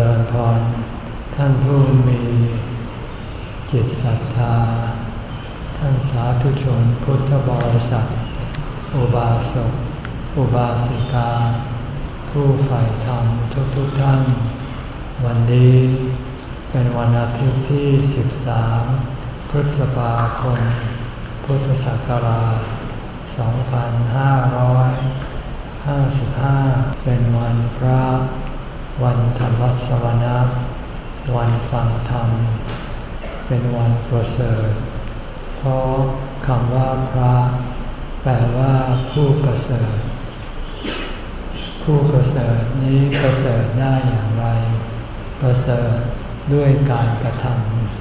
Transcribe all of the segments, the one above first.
ริญพร ท่านผู้มีจิตศรัทธา ท่านสาธุชนพุทธบริษัท อุบาสก อุบาสิกา ผู้ใฝ่ธรรมทุกๆทท่าน วันนี้เป็นวันอาทิตย์ที่ 13 พฤษภาคม พุทธศักราช 2555 เป็นวันพระ วันธรรมสวนะวันฟังธรรม เป็นวันประเสริฐเพราะคำว่าพระ แปลว่าผู้ประเสริฐ ผู้ประเสริฐนี้ประเสริฐได้อย่างไร ประเสริฐด้วยการกระท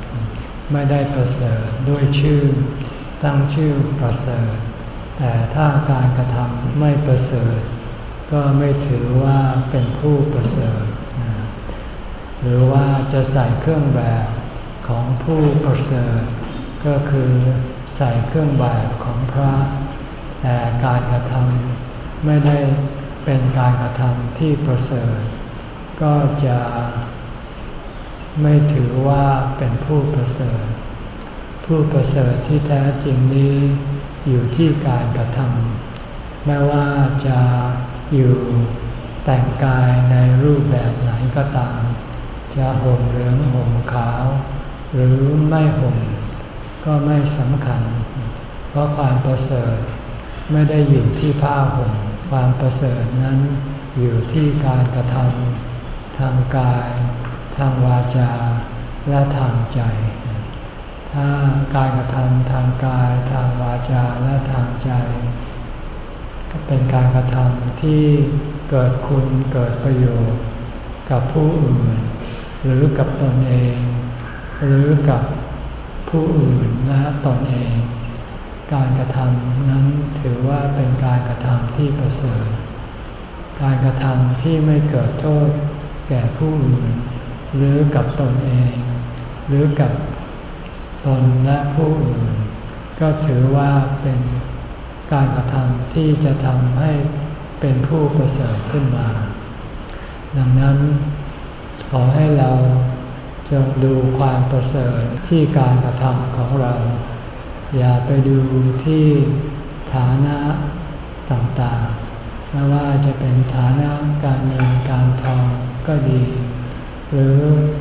ำไม่ได้ประเสริฐด้วยชื่อ ตั้งชื่อประเสริฐ แต่ถ้าการกระทำไม่ประเสริฐ ก็ไม่ถือว่าเป็นผู้ประเสริฐ หรือว่าจะใส่เครื่องแบบของผู้ประเสริฐ ก็คือใส่เครื่องแบบของพระ แต่การกระทำไม่ได้เป็นการกระทำที่ประเสริฐ ก็จะไม่ถือว่าเป็นผู้ประเสริฐ ผู้ประเสริฐที่แท้จริงนี้อยู่ที่การกระทำไม่ว่าจะ อยู่แต่งกายในรูปแบบไหนก็ตาม จะห่มเหลืองห่มขาว หรือไม่ห่ม ก็ไม่สำคัญ เพราะความประเสริฐไม่ได้อยู่ที่ผ้าห่ม ความประเสริฐนั้นอยู่ที่การกระทำทางกาย ทางวาจา และทางใจ ถ้าการกระทำทางกาย ทางวาจาและทางใจ เป็นการกระทำที่เกิดคุณเกิดประโยชน์ กับผู้อื่น หรือกับตนเอง หรือกับผู้อื่นและตนเอง การกระทำนั้นถือว่าเป็นการกระทำที่ประเสริฐ การกระทำที่ไม่เกิดโทษแก่ผู้อื่น หรือกับตนเอง หรือกับตนและผู้อื่น ก็ถือว่าเป็น การกระทำที่จะทำให้เป็นผู้ประเสริฐขึ้นมา ดังนั้นขอให้เราจงดูความประเสริฐที่การกระทำของเรา อย่าไปดูที่ฐานะต่างๆ ไม่ว่าจะเป็นฐานะการเงินการทองก็ดี หรือ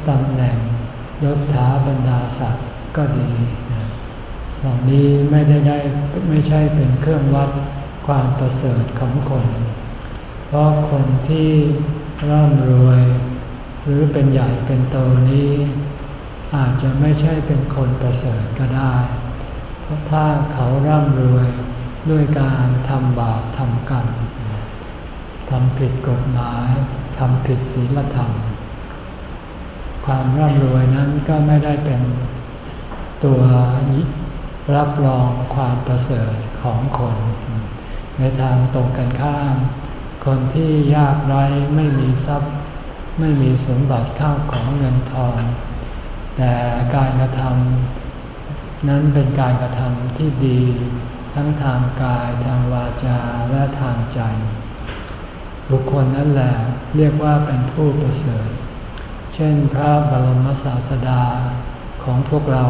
ตำแหน่งยศถาบรรดาศักดิ์ก็ดี เหล่านี้ไม่ได้ได้ไม่ใช่เป็นเครื่องวัดความประเสริฐของคน เพราะคนที่ร่ำรวย หรือเป็นใหญ่เป็นโตนี้ อาจจะไม่ใช่เป็นคนประเสริฐก็ได้ เพราะถ้าเขาร่ำรวยด้วยการทำบาปทำกรรมทำผิดกฎหมายทำผิดศีลธรรม ความร่ำรวยนั้นก็ไม่ได้เป็นตัว รับรองความประเสริฐของคน ในทางตรงกันข้าม คนที่ยากไร้ไม่มีทรัพย์ ไม่มีสมบัติข้าวของเงินทอง แต่การกระทำนั้นเป็นการกระทำที่ดี ทั้งทางกายทางวาจาและทางใจ บุคคลนั้นแหละเรียกว่าเป็นผู้ประเสริฐ เช่นพระบรมศาสดา ของพวกเรา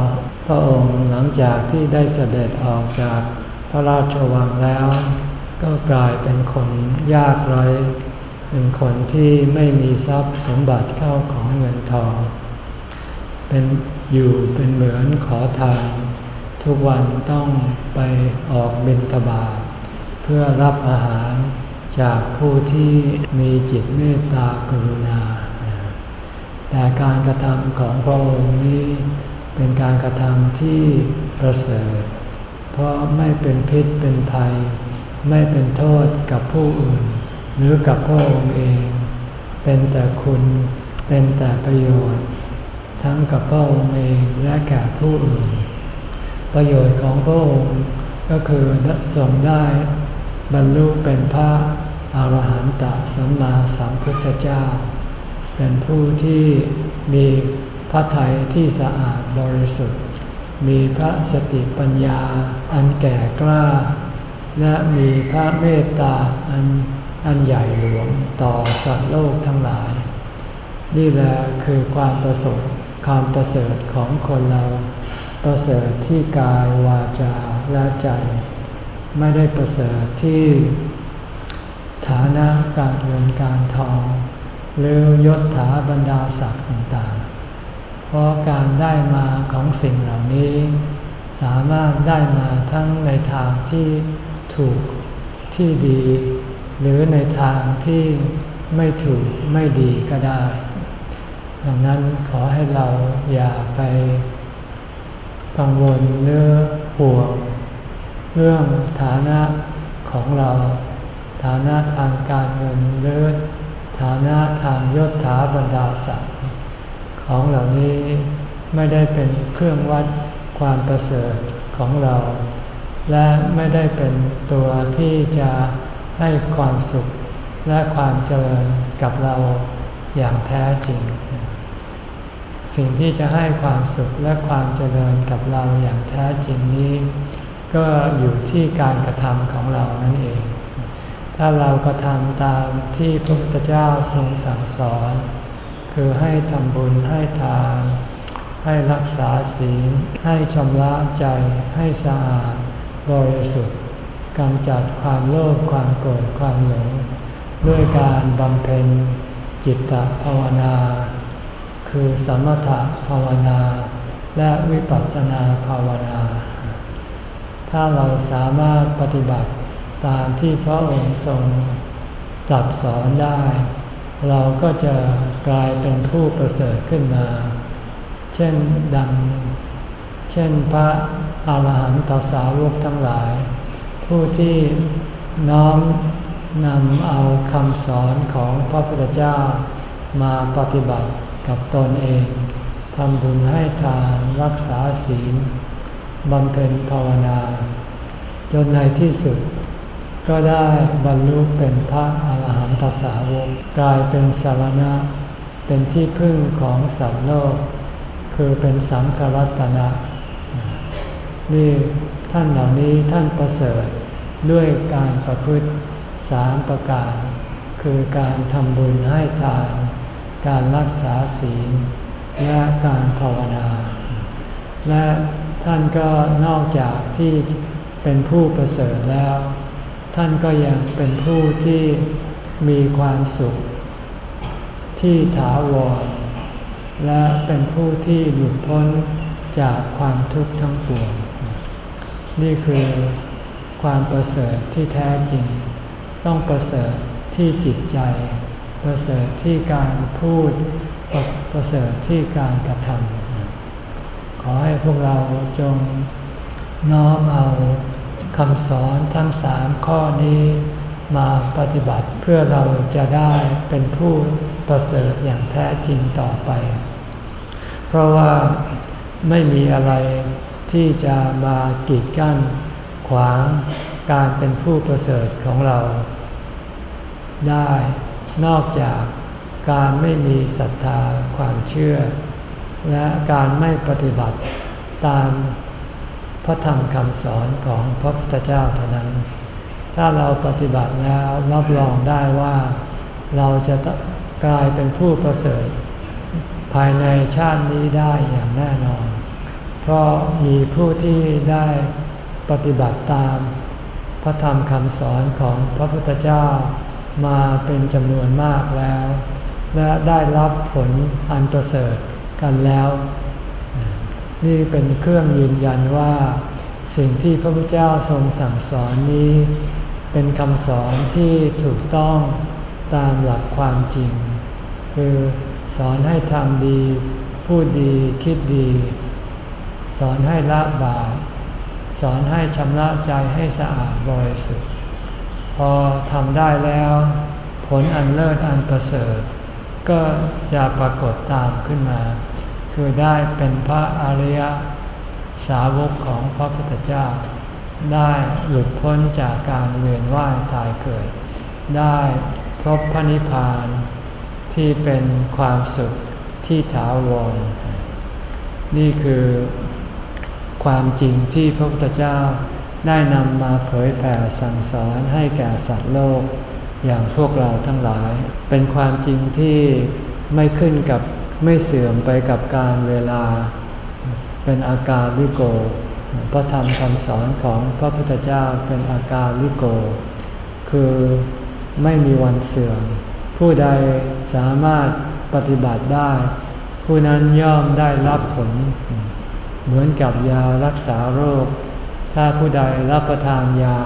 พระองค์หลังจากที่ได้เสด็จออกจากพระราชวังแล้ว ก็กลายเป็นคนยากไร้ เป็นคนที่ไม่มีทรัพย์สมบัติเข้าของเงินทอง เป็นอยู่เป็นเหมือนขอทาน ทุกวันต้องไปออกบิณฑบาตเพื่อรับอาหารจากผู้ที่มีจิตเมตตากรุณา แต่การกระทำของพระองค์นี้ เป็นการกระทำที่ประเสริฐ เพราะไม่เป็นพิษเป็นภัย ไม่เป็นโทษกับผู้อื่น หรือกับพระองค์เอง เป็นแต่คุณเป็นแต่ประโยชน์ ทั้งกับพระองค์เองและแก่ผู้อื่น ประโยชน์ของพระองค์ก็คือทรงได้บรรลุเป็นพระอรหันตสัมมาสัมพุทธเจ้า เป็นผู้ที่มี ระทัยที่สะอาดบริสุทธิ์ มีพระสติปัญญาอันแก่กล้า และมีพระเมตตาอันอันใหญ่หลวงต่อสัตว์โลกทั้งหลาย นี่แหละคือความประสบความประเสริฐของคนเรา ประเสริฐที่กายวาจาและใจ ไม่ได้ประเสริฐที่ ฐานะการเงินการทอง หรือยศถาบรรดาศักดิ์ต่างๆ เพราะการได้มาของสิ่งเหล่านี้ สามารถได้มาทั้งในทางที่ถูกที่ดี หรือในทางที่ไม่ถูกไม่ดีก็ได้ ดังนั้นขอให้เราอย่าไปกังวลเรื่องห่วง เรื่องฐานะของเรา ฐานะทางการเงินหรือฐานะทางยศถาบรรดาศักดิ์ ของเหล่านี้ไม่ได้เป็นเครื่องวัดความประเสริฐของเรา และไม่ได้เป็นตัวที่จะให้ความสุขและความเจริญกับเราอย่างแท้จริง สิ่งที่จะให้ความสุขและความเจริญกับเราอย่างแท้จริงนี้ ก็อยู่ที่การกระทำของเรานั่นเอง ถ้าเรากระทำตามที่พระพุทธเจ้าทรงสั่งสอน คือให้ทำบุญให้ทานให้รักษาศีล ให้ชำระใจให้สะอาดบริสุทธิ์กำจัดความโลภความโกรธความหลง ด้วยการบำเพ็ญจิตตภาวนา คือสมถภาวนา และวิปัสสนาภาวนา ถ้าเราสามารถปฏิบัติตามที่พระองค์ทรงตรัสสอนได้ เราก็จะกลายเป็นผู้ประเสริฐขึ้นมา เช่นดัง เช่นพระอาหารหันตสาวกทั้งหลาย ผู้ที่น้อมนำเอาคำสอนของพระพุทธเจ้ามาปฏิบัติกับตนเองทำบุญให้ทานรักษาศีลบำเพ็ญภาวนา จนในที่สุด ก็ได้บรรลุเป็นพระ หันตสาวกกลายเป็นสารณะ เป็นที่พึ่งของสัตว์โลก คือเป็นสังฆรัตนะ นี่ท่านเหล่านี้ท่านประเสริฐด้วยการประพฤติสามประการ คือการทำบุญให้ทาน การรักษาศีล และการภาวนา และท่านก็นอกจากที่เป็นผู้ประเสริฐแล้ว ท่านก็ยังเป็นผู้ที่ มีความสุข ที่ถาวร และเป็นผู้ที่หลุดพ้นจากความทุกข์ทั้งปวง นี่คือความประเสริฐที่แท้จริง ต้องประเสริฐที่จิตใจ ประเสริฐที่การพูด ประประเสริฐที่การกระทำขอให้พวกเราจงน้อมเอาคำสอนทั้งสามข้อนี้ มาปฏิบัติเพื่อเราจะได้เป็นผู้ประเสริฐอย่างแท้จริงต่อไป เพราะว่าไม่มีอะไรที่จะมากีดกั้น ขวางการเป็นผู้ประเสริฐของเรา ได้นอกจากการไม่มีศรัทธาความเชื่อ และการไม่ปฏิบัติตามพระธรรมคำสอนของพระพุทธเจ้าเท่านั้น ถ้าเราปฏิบัติแล้วรับรองได้ว่า เราจะกลายเป็นผู้ประเสริฐ ภายในชาตินี้ได้อย่างแน่นอน เพราะมีผู้ที่ได้ปฏิบัติตาม พระธรรมคำสอนของพระพุทธเจ้ามาเป็นจำนวนมากแล้ว และได้รับผลอันประเสริฐกันแล้ว นี่เป็นเครื่องยืนยันว่า สิ่งที่พระพุทธเจ้าทรงสั่งสอนนี้ เป็นคำสอนที่ถูกต้องตามหลักความจริง คือสอนให้ทำดี พูดดีคิดดี สอนให้ละบาปสอนให้ชำระใจให้สะอาดบริสุทธิ์ พอทำได้แล้ว ผลอันเลิศอันประเสริฐ ก็จะปรากฏตามขึ้นมา คือได้เป็นพระอริยสาวกของพระพุทธเจ้า ได้หลุดพ้นจากการเวียนว่ายตายเกิด ได้พบพระนิพพานที่เป็นความสุขที่ถาวร นี่คือความจริงที่พระพุทธเจ้าได้นำมาเผยแผ่สั่งสอนให้แก่สัตว์โลก อย่างพวกเราทั้งหลาย เป็นความจริงที่ไม่ขึ้นกับไม่เสื่อมไปกับการเวลา เป็นอาการลิโก พระธรรมคำสอนของพระพุทธเจ้าเป็นอาการลิโก คือไม่มีวันเสื่อม ผู้ใดสามารถปฏิบัติได้ ผู้นั้นย่อมได้รับผล เหมือนกับยารักษาโรค ถ้าผู้ใดรับประทานยา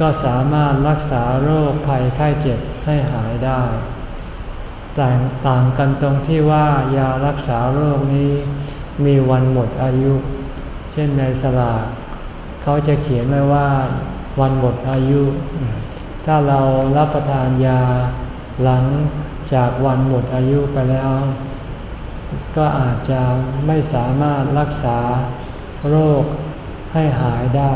ก็สามารถรักษาโรคภัยไข้เจ็บให้หายได้แต่ต่างกันตรงที่ว่ายารักษาโรคนี้มีวันหมดอายุ ช่นในสลากเขาจะเขียนไว้ว่าวันหมดอายุ ถ้าเรารับประทานยาหลังจากวันหมดอายุไปแล้ว ก็อาจจะไม่สามารถรักษาโรคให้หายได้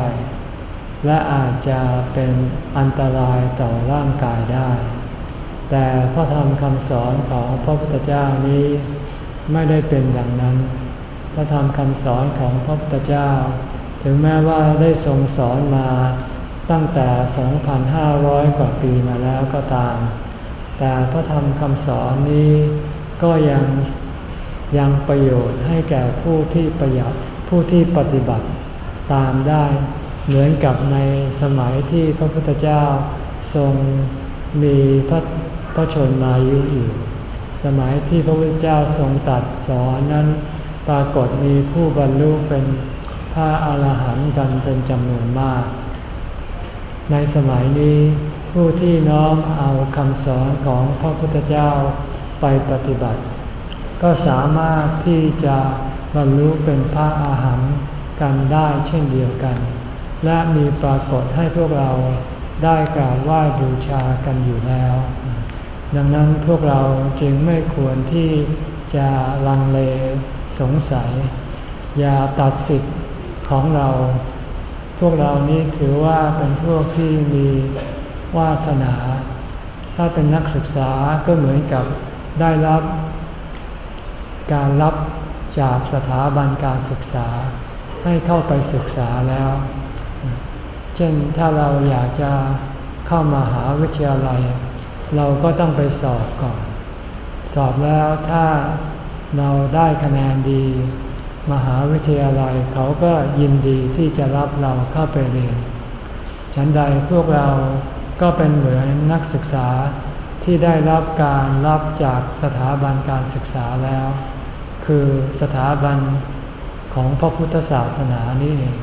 และอาจจะเป็นอันตรายต่อร่างกายได้ แต่พระธรรมคำสอนของพระพุทธเจ้านี้ไม่ได้เป็นอย่างนั้น ระธรรมคำสอนของพระพุทธเจ้า ถึงแม้ว่าได้ทรงสอนมาตั้งแต่ 2,500 กว่าปีมาแล้วก็ตาม แต่พระธรรมคำสอนนี้ก็ยังยังประโยชน์ให้แก่ผู้ที่ประหยัดผู้ที่ปฏิบัติตามได้ เหมือนกับในสมัยที่พระพุทธเจ้าทรงมีพระพระชนมายุอยู่ สมัยที่พระพุทธเจ้าทรงตัดสอนนั้น รากฏมีผู้บรรลุเป็นพระอาหารหันต์กันเป็นจำนวนมาก ในสมัยนี้ผู้ที่น้อมเอาคำสอนของพระพุทธเจ้าไปปฏิบัติ ก็สามารถที่จะบรรลุเป็นพระอาหารหันต์กันได้เช่นเดียวกัน และมีปรากฏให้พวกเราได้กราบไหว้บูชากันอยู่แล้ว ดังนั้นพวกเราจึงไม่ควรที่ จะลังเลสงสัย อย่าตัดสิทธิ์ของเรา พวกเรานี้ถือว่าเป็นพวกที่มีวาสนา ถ้าเป็นนักศึกษาก็เหมือนกับได้รับ การรับจากสถาบันการศึกษา ให้เข้าไปศึกษาแล้ว เช่นถ้าเราอยากจะเข้ามาหาวิทยาลัย เราก็ต้องไปสอบก่อน สอบแล้วถ้าเราได้คะแนนดี มหาวิทยาลัยเขาก็ยินดีที่จะรับเราเข้าไปเรียน ฉันใดพวกเราก็เป็นเหมือนนักศึกษาที่ได้รับการรับจากสถาบันการศึกษาแล้ว คือสถาบันของพระพุทธศาสนานี่เอง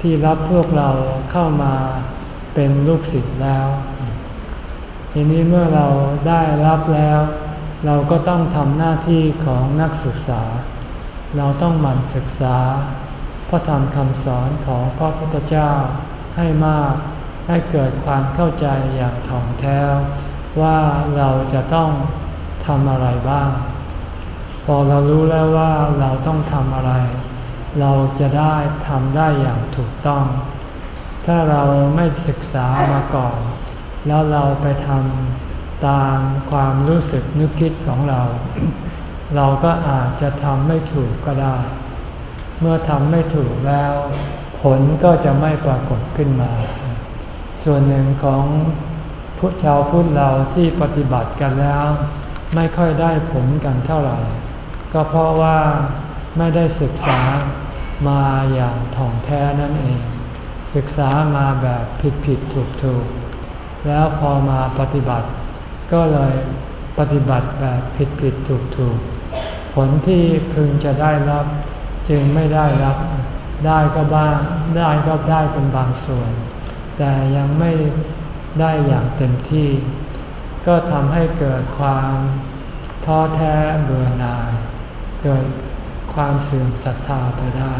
ที่รับพวกเราเข้ามาเป็นลูกศิษย์แล้ว ทีนี้เมื่อเราได้รับแล้ว เราก็ต้องทำหน้าที่ของนักศึกษา เราต้องหมั่นศึกษา พระธรรมคำสอนของพระพุทธเจ้าให้มาก ให้เกิดความเข้าใจอย่างถ่องแท้ว่าเราจะต้องทำอะไรบ้าง พอเรารู้แล้วว่าเราต้องทำอะไร เราจะได้ทำได้อย่างถูกต้อง ถ้าเราไม่ศึกษามาก่อน แล้วเราไปทำ ตามความรู้สึกนึกคิดของเรา เราก็อาจจะทำไม่ถูกก็ได้ เมื่อทำไม่ถูกแล้ว ผลก็จะไม่ปรากฏขึ้นมา ส่วนหนึ่งของพุทธชาวพุทธเราที่ปฏิบัติกันแล้ว ไม่ค่อยได้ผลกันเท่าไหร่ ก็เพราะว่าไม่ได้ศึกษามาอย่างถ่องแท้นั่นเอง ศึกษามาแบบผิดผิดถูกถูกแล้วพอมาปฏิบัติ ก็เลยปฏิบัติแบบผิดผิดถูกถูกผลที่พึงจะได้รับจึงไม่ได้รับ ได้ก็บ้างได้ก็ได้เป็นบางส่วน แต่ยังไม่ได้อย่างเต็มที่ ก็ทำให้เกิดความท้อแท้เบื่อหน่าย เกิดความเสื่อมศรัทธาไปได้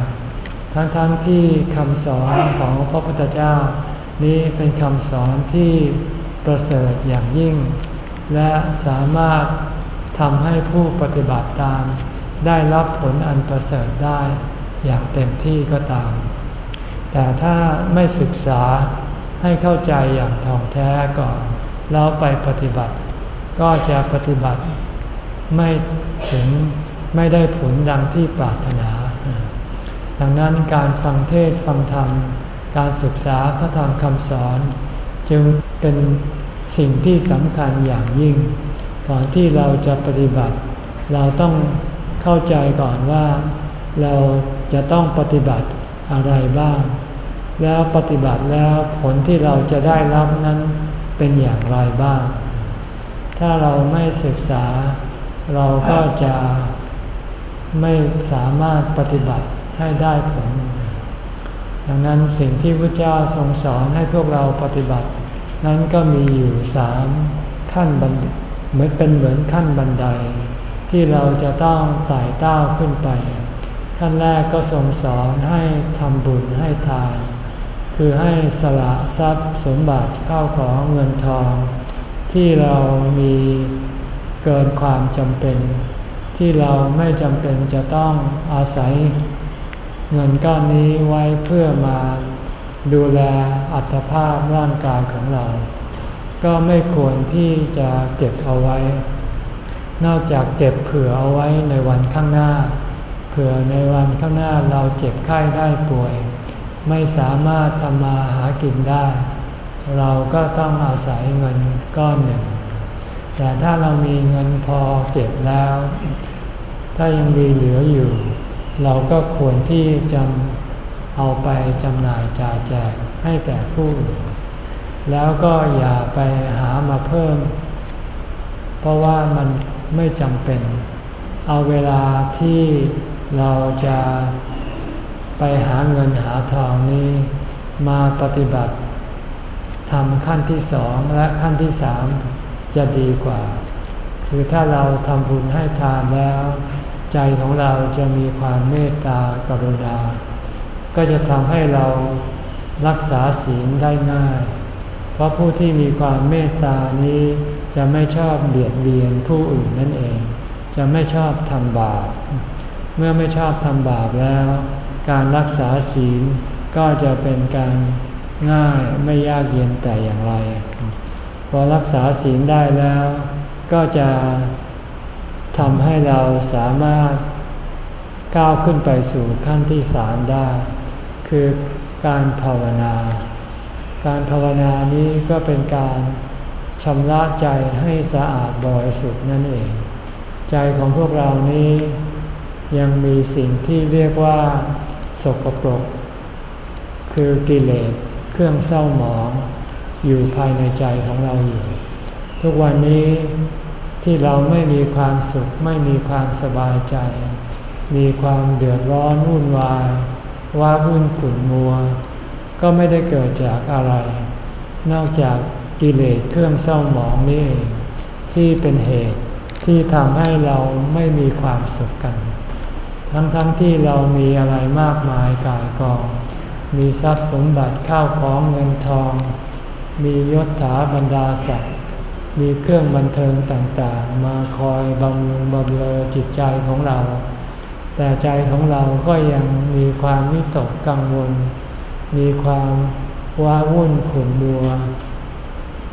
ทั้งๆทที่คำสอนของพระพุทธเจ้า นี้เป็นคำสอนที่ประเสริฐอย่างยิ่ง และสามารถทำให้ผู้ปฏิบัติตาม ได้รับผลอันประเสริฐได้อย่างเต็มที่ก็ตาม แต่ถ้าไม่ศึกษาให้เข้าใจอย่างท่องแท้ก่อน แล้วไปปฏิบัติ ก็จะปฏิบัติไม่ถึงไม่ได้ผลดังที่ปรารถนา ดังนั้นการฟังเทศฟังธรรม การศึกษาพระธรรมคำสอน จึงเป็น สิ่งที่สำคัญอย่างยิ่ง ก่อนที่เราจะปฏิบัติ เราต้องเข้าใจก่อนว่า เราจะต้องปฏิบัติอะไรบ้าง แล้วปฏิบัติแล้วผลที่เราจะได้รับนั้นเป็นอย่างไรบ้าง ถ้าเราไม่ศึกษา เราก็จะไม่สามารถปฏิบัติให้ได้ผล ดังนั้นสิ่งที่พระเจ้าทรงสอนให้พวกเราปฏิบัติ นั้นก็มีอยู่สามขั้นบันเหมือนเป็นเหมือนขั้นบันได ที่เราจะต้องไต่เต้าขึ้นไป ขั้นแรกก็ทรงสอนให้ทำบุญให้ทาน คือให้สละทรัพย์สมบัติเข้าของเงินทอง ที่เรามีเกินความจำเป็น ที่เราไม่จำเป็นจะต้องอาศัย เงินก้อนนี้ไว้เพื่อมา ดูแลอัตภาพร่างกายของเรา ก็ไม่ควรที่จะเก็บเอาไว้ นอกจากเก็บเผื่อเอาไว้ในวันข้างหน้า เผื่อในวันข้างหน้าเราเจ็บไข้ได้ป่วย ไม่สามารถทำมาหากินได้ เราก็ต้องอาศัยเงินก้อนหนึ่ง แต่ถ้าเรามีเงินพอเก็บแล้ว ถ้ายังมีเหลืออยู่ เราก็ควรที่จะ เอาไปจำหน่ายจ่ายแจกให้แก่ผู้ แล้วก็อย่าไปหามาเพิ่ม เพราะว่ามันไม่จำเป็น เอาเวลาที่เราจะไปหาเงินหาทองนี้มาปฏิบัติทำขั้นที่สองและขั้นที่สามจะดีกว่า คือถ้าเราทำบุญให้ทานแล้ว ใจของเราจะมีความเมตตากรุณา ก็จะทำให้เรารักษาศีลได้ง่าย เพราะผู้ที่มีความเมตตานี้จะไม่ชอบเบียดเบียนผู้อื่นนั่นเอง จะไม่ชอบทำบาป เมื่อไม่ชอบทำบาปแล้ว การรักษาศีลก็จะเป็นการง่ายไม่ยากเย็นแต่อย่างไร พอรักษาศีลได้แล้ว ก็จะทำให้เราสามารถก้าวขึ้นไปสู่ขั้นที่สามได้ คือการภาวนา การภาวนานี้ก็เป็นการชำระใจให้สะอาดบริสุทธิ์นั่นเอง ใจของพวกเรานี้ยังมีสิ่งที่เรียกว่า สกปรก คือกิเลสเครื่องเศร้าหมอง อยู่ภายในใจของเราอยู่ ทุกวันนี้ที่เราไม่มีความสุขไม่มีความสบายใจ มีความเดือดร้อนวุ่นวาย ว่าวุ่นขุ่นมัว ก็ไม่ได้เกิดจากอะไร นอกจากกิเลสเครื่องเศร้าหมองนี่เองที่เป็นเหตุที่ทำให้เราไม่มีความสุขกัน ทั้งๆทที่เรามีอะไรมากมายกายกอง มีทรัพย์สมบัติข้าวของเงินทอง มียศถาบรรดาศักดิ์มีเครื่องบันเทิงต่างๆ มาคอยบำรุงบำเรอจิตใจของเรา แต่ใจของเราก็ยังมีความวิตกกังวล มีความว้าวุ่นขุ่นมัว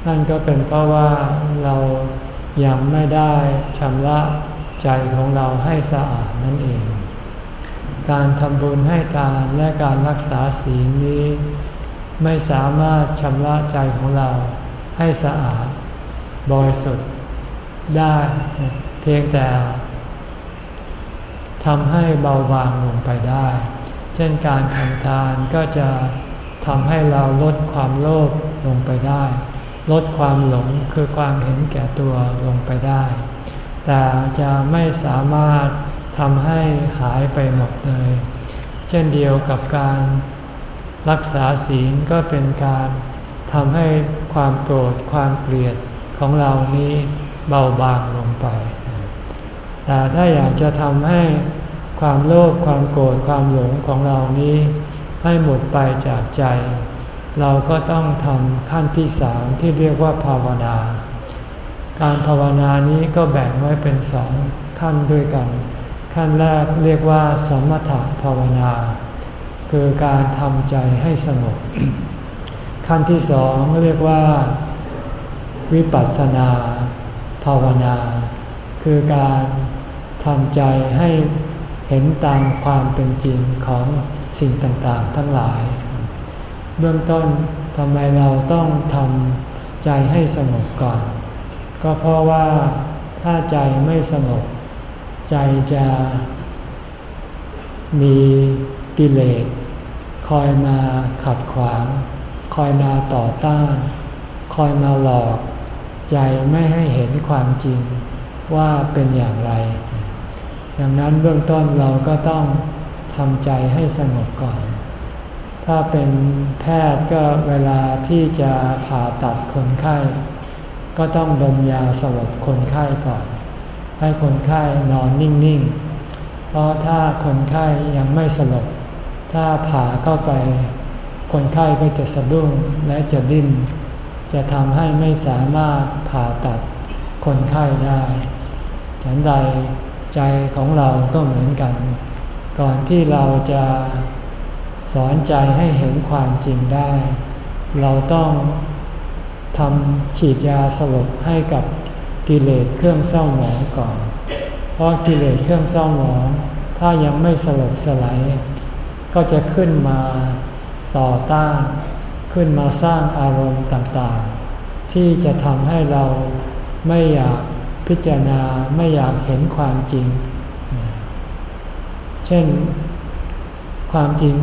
นั่นก็เป็นเพราะว่าเรายังไม่ได้ชำระใจของเราให้สะอาดนั่นเอง การทำบุญให้ทานและการรักษาศีลนี้ ไม่สามารถชำระใจของเราให้สะอาด บริสุทธิ์ได้ เพียงแต่ ทำให้เบาบางลงไปได้ เช่นการทำทานก็จะทำให้เราลดความโลภลงไปได้ ลดความหลงคือความเห็นแก่ตัวลงไปได้ แต่จะไม่สามารถทำให้หายไปหมดเลย เช่นเดียวกับการรักษาศีลก็เป็นการทำให้ความโกรธความเกลียดของเรานี้เบาบางลงไป แต่ถ้าอยากจะทำให้ความโลภความโกรธความหลงของเรานี้ ให้หมดไปจากใจ เราก็ต้องทำขั้นที่สามที่เรียกว่าภาวนา การภาวนานี้ก็แบ่งไว้เป็นสองขั้นด้วยกัน ขั้นแรกเรียกว่าสมถะภาวนา คือการทำใจให้สงบขั้นที่สองเรียกว่า วิปัสสนา ภาวนา คือการ ทำใจให้เห็นตามความเป็นจริงของสิ่งต่างๆ ทั้งหลาย เบื้องต้นทำไมเราต้องทำใจให้สงบก่อน ก็เพราะว่าถ้าใจไม่สงบ ใจจะมีกิเลสคอยมาขัดขวาง คอยมาต่อต้าน คอยมาหลอก ใจไม่ให้เห็นความจริงว่าเป็นอย่างไร ดังนั้นเบื้องต้นเราก็ต้องทำใจให้สงบก่อน ถ้าเป็นแพทย์ก็เวลาที่จะผ่าตัดคนไข้ ก็ต้องดมยาสลบคนไข้ก่อน ให้คนไข้นอนนิ่งๆ เพราะถ้าคนไข้ยังไม่สลบ ถ้าผ่าเข้าไป คนไข้ก็จะสะดุ้งและจะดิ้น จะทำให้ไม่สามารถผ่าตัดคนไข้ได้ ฉันใด ใจของเราก็เหมือนกัน ก่อนที่เราจะสอนใจให้เห็นความจริงได้ เราต้องทำฉีดยาสลบให้กับกิเลสเครื่องเศร้าหมองก่อน เพราะกิเลสเครื่องเศร้าหมอง ถ้ายังไม่สลบสลายก็จะขึ้นมาต่อต้าน ขึ้นมาสร้างอารมณ์ต่างๆ ที่จะทำให้เราไม่อยาก พิจารณาไม่อยากเห็นความจริง เช่น ความจริง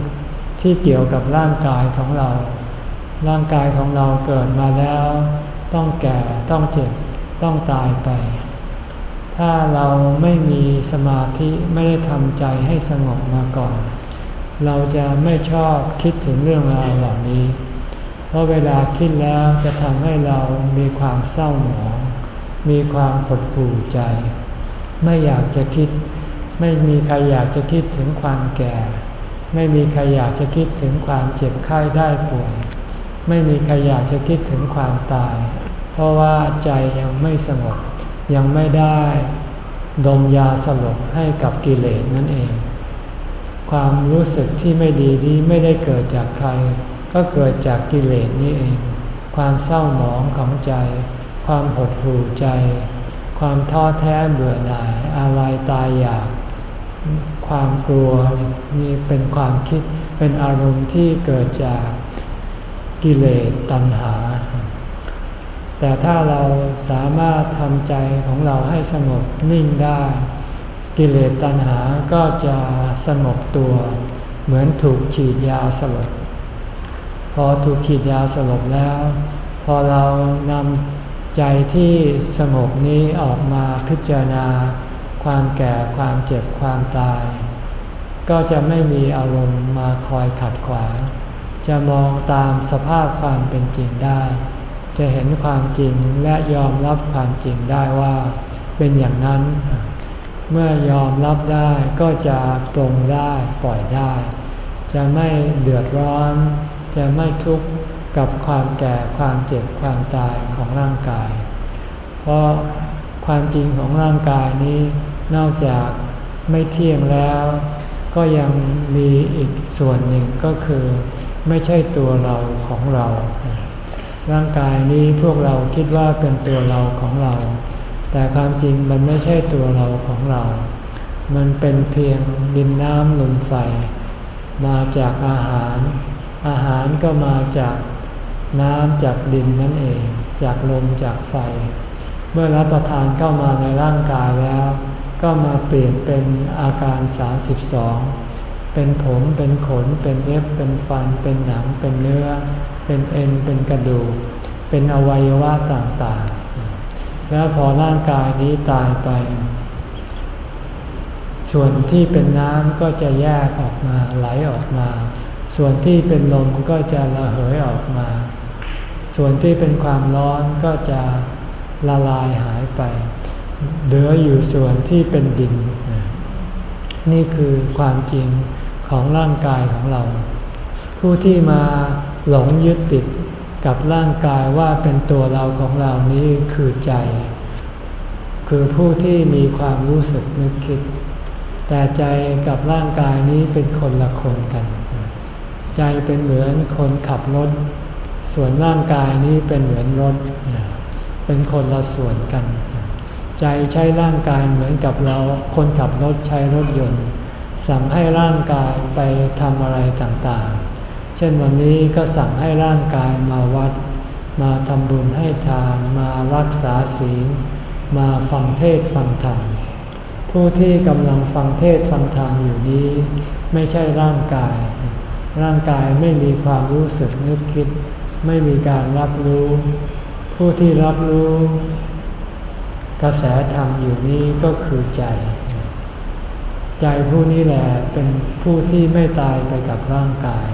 ที่เกี่ยวกับร่างกายของเรา ร่างกายของเราเกิดมาแล้ว ต้องแก่ต้องเจ็บต้องตายไป ถ้าเราไม่มีสมาธิไม่ได้ทำใจให้สงบมาก่อน เราจะไม่ชอบคิดถึงเรื่องราวเหล่านี้ เพราะเวลาคิดแล้วจะทำให้เรามีความเศร้าหมอง มีความหดหู่ใจ ไม่อยากจะคิด ไม่มีใครอยากจะคิดถึงความแก่ ไม่มีใครอยากจะคิดถึงความเจ็บไข้ได้ป่วย ไม่มีใครอยากจะคิดถึงความตาย เพราะว่าใจยังไม่สงบ ยังไม่ได้ดมยาสลบให้กับกิเลสนั่นเอง ความรู้สึกที่ไม่ดีนี้ไม่ได้เกิดจากใคร ก็เกิดจากกิเลสนี่เอง ความเศร้าหมองของใจ ความหดหู่ใจ ความท้อแท้เบื่อหน่ายอะไรตายอยาก ความกลัวนี่เป็นความคิดเป็นอารมณ์ที่เกิดจากกิเลสตัณหา แต่ถ้าเราสามารถทำใจของเราให้สงบนิ่งได้ กิเลสตัณหาก็จะสงบตัว เหมือนถูกฉีดยาสลบพอถูกฉีดยาสลบแล้ว พอเรานำ ใจที่สงบนี้ออกมาพิจารณา ความแก่ความเจ็บความตาย ก็จะไม่มีอารมณ์มาคอยขัดขวาง จะมองตามสภาพความเป็นจริงได้ จะเห็นความจริงและยอมรับความจริงได้ว่าเป็นอย่างนั้น เมื่อยอมรับได้ก็จะปรงได้ปล่อยได้ จะไม่เดือดร้อน จะไม่ทุกข์ กับความแก่ความเจ็บความตายของร่างกาย เพราะความจริงของร่างกายนี้นอกจากไม่เที่ยงแล้ว ก็ยังมีอีกส่วนหนึ่งก็คือ ไม่ใช่ตัวเราของเรา ร่างกายนี้พวกเราคิดว่าเป็นตัวเราของเรา แต่ความจริงมันไม่ใช่ตัวเราของเรา มันเป็นเพียงดินน้ำลมไฟ มาจากอาหาร อาหารก็มาจาก น้ำจากดินนั่นเอง จากลมจากไฟ เมื่อรับประทานเข้ามาในร่างกายแล้ว ก็มาเปลี่ยนเป็นอาการ 32 เป็นผมเป็นขน เป็นเล็บเป็นฟัน เป็นหนัง เป็นเนื้อ เป็นเอ็น เป็นกระดูก เป็นอวัยวะต่างๆ แล้วพอร่างกายนี้ตายไป ส่วนที่เป็นน้ำก็จะแยกออกมาไหลออกมาส่วนที่เป็นลมก็จะระเหยออกมา ส่วนที่เป็นความร้อนก็จะละลายหายไป เหลืออยู่ส่วนที่เป็นดิน นี่คือความจริงของร่างกายของเรา ผู้ที่มาหลงยึดติดกับร่างกายว่าเป็นตัวเราของเรานี้คือใจ คือผู้ที่มีความรู้สึกนึกคิด แต่ใจกับร่างกายนี้เป็นคนละคนกัน ใจเป็นเหมือนคนขับรถ ส่วนร่างกายนี้เป็นเหมือนรถ เป็นคนละส่วนกัน ใจใช้ร่างกายเหมือนกับเราคนขับรถใช้รถยนต์ สั่งให้ร่างกายไปทำอะไรต่างๆ เช่นวันนี้ก็สั่งให้ร่างกายมาวัด มาทำบุญให้ทานมารักษาศีลมมาฟังเทศฟังธรรมผู้ที่กำลังฟังเทศฟังธรรมอยู่นี้ ไม่ใช่ร่างกาย ร่างกายไม่มีความรู้สึกนึกคิด ไม่มีการรับรู้ ผู้ที่รับรู้ กระแสธรรมอยู่นี้ก็คือใจ ใจผู้นี้แหละเป็นผู้ที่ไม่ตายไปกับร่างกาย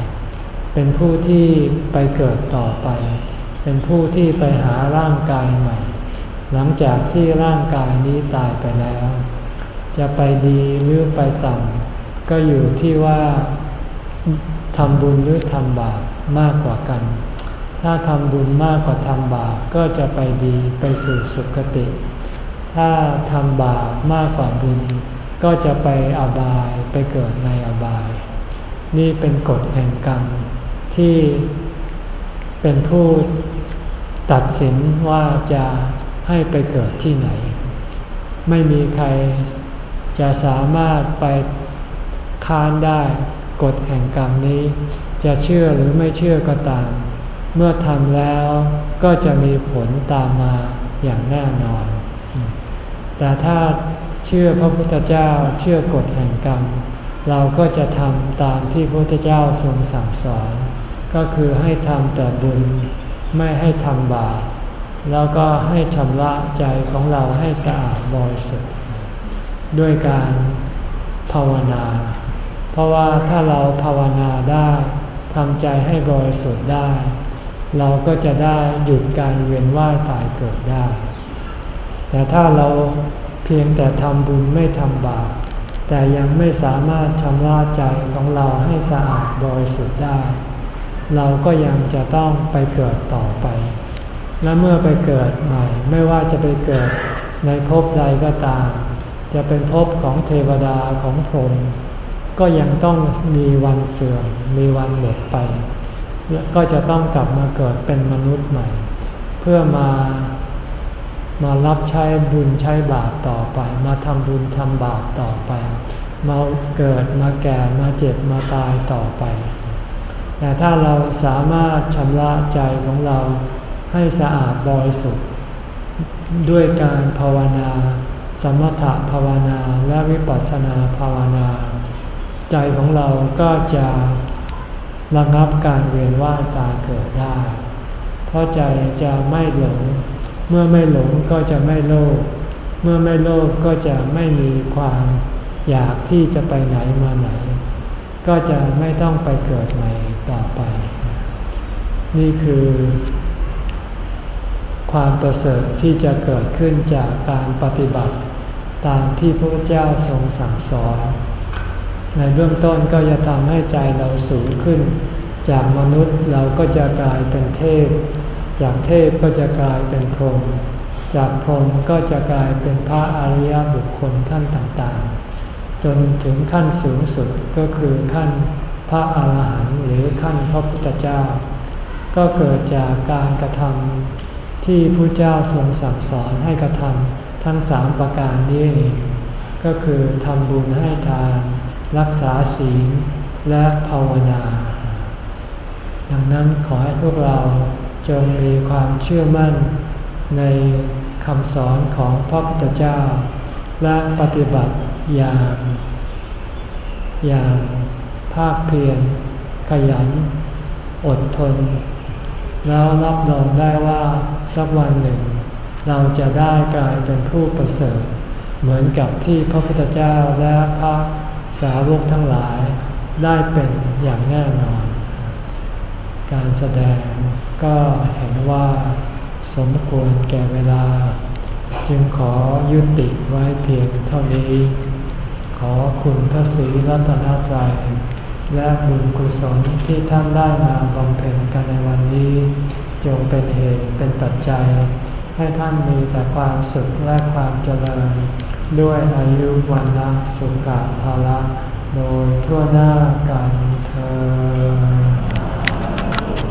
เป็นผู้ที่ไปเกิดต่อไป เป็นผู้ที่ไปหาร่างกายใหม่ หลังจากที่ร่างกายนี้ตายไปแล้ว จะไปดีหรือไปต่ำก็อยู่ที่ว่าทำบุญหรือทำบาปมากกว่ากัน ถ้าทำบุญมากกว่าทำบาปก็จะไปดีไปสู่สุคติ ถ้าทำบาปมากกว่าบุญ ก็จะไปอบายไปเกิดในอบาย นี่เป็นกฎแห่งกรรมที่เป็นผู้ตัดสินว่าจะให้ไปเกิดที่ไหน ไม่มีใครจะสามารถไปค้านได้กฎแห่งกรรมนี้ จะเชื่อหรือไม่เชื่อก็ตาม เมื่อทำแล้วก็จะมีผลตามมาอย่างแน่นอน แต่ถ้าเชื่อพระพุทธเจ้าเชื่อกฎแห่งกรรม เราก็จะทำตามที่พระพุทธเจ้าทรงสั่งสอน ก็คือให้ทำแต่บุญไม่ให้ทำบาปแล้วก็ให้ชำระใจของเราให้สะอาดบริสุทธิ์ด้วยการภาวนา เพราะว่าถ้าเราภาวนาได้ทำใจให้บริสุทธิ์ได้ เราก็จะได้หยุดการเวียนว่ายตายเกิดได้ แต่ถ้าเราเพียงแต่ทำบุญไม่ทำบาป แต่ยังไม่สามารถชำระใจของเราให้สะอาดบริสุทธิ์ได้ เราก็ยังจะต้องไปเกิดต่อไป และเมื่อไปเกิดใหม่ ไม่ว่าจะไปเกิดในภพใดก็ตาม จะเป็นภพของเทวดาของพรหมก็ยังต้องมีวันเสื่อมมีวันหมดไป ก็จะต้องกลับมาเกิดเป็นมนุษย์ใหม่ เพื่อมามารับใช้บุญใช้บาปต่อไป มาทำบุญทำบาปต่อไป มาเกิดมาแก่มาเจ็บมาตายต่อไป แต่ถ้าเราสามารถชำระใจของเราให้สะอาดบริสุทธิ์ด้วยการภาวนา สมถะภาวนาและวิปัสสนาภาวนา ใจของเราก็จะ ระงับการเวียนว่ายตายเกิดได้ เพราะใจจะไม่หลง เมื่อไม่หลงก็จะไม่โลภ เมื่อไม่โลภก็จะไม่มีความอยากที่จะไปไหนมาไหน ก็จะไม่ต้องไปเกิดใหม่ต่อไป นี่คือ ความประเสริฐที่จะเกิดขึ้นจากการปฏิบัติ ตามที่พระเจ้าทรงสั่งสอน ในเบื้องต้นก็จะทำให้ใจเราสูงขึ้น จากมนุษย์เราก็จะกลายเป็นเทพ จากเทพก็จะกลายเป็นพรหมจากพรหมก็จะกลายเป็นพระอริยบุคคลท่านต่างๆ จนถึงขั้นสูงสุดก็คือขั้นพระอาหารหันต์หรือขั้นพระพุทธเจ้า ก็เกิดจากการกระทำที่พระเจ้าทรงสั่งสอนให้กระทำทั้งสามประการนี้เองก็คือทำบุญให้ทาน รักษาศีลและภาวนา ดังนั้นขอให้พวกเราจงมีความเชื่อมั่นในคำสอนของพระพุทธเจ้า และปฏิบัติอย่าง อย่างภาคเพียรขยัน อดทน แล้วรับรองได้ว่าสักวันหนึ่ง เราจะได้กลายเป็นผู้ประเสริฐ เหมือนกับที่พระพุทธเจ้าและพระ สาวกทั้งหลายได้เป็นอย่างแน่นอน การแสดงก็เห็นว่าสมควรแก่เวลา จึงขอยุติไว้เพียงเท่านี้ ขอคุณพระศรีรัตนตรัยและบุญกุศลที่ท่านได้มาบำเพ็ญกันในวันนี้ จงเป็นเหตุเป็นปัจจัย ให้ท่านมีแต่ความสุขและความเจริญ ด้วยอายุวันละสุขภาละโดยทั่วหน้ากันเธอ